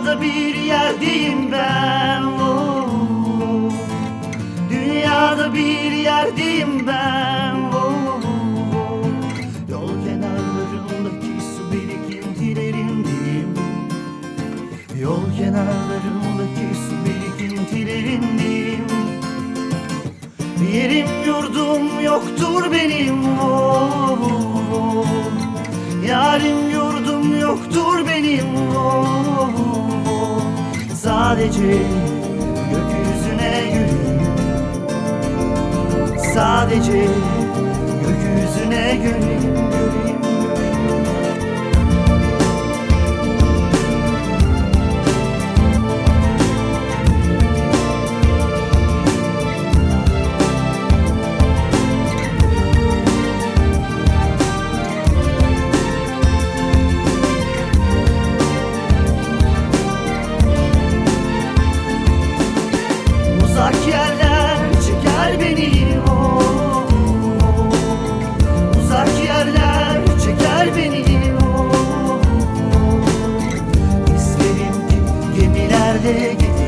Dünyada bir yerdeyim ben oh. Dünyada bir yerdeyim ben oh. Yol kenarlarındaki su birikintilerindeyim Yol kenarlarındaki su birikintilerindeyim Yerim yurdum yoktur benim oh, Sadece gökyüzüne gülüm. Sadece gökyüzüne gülüm. gülüm ifade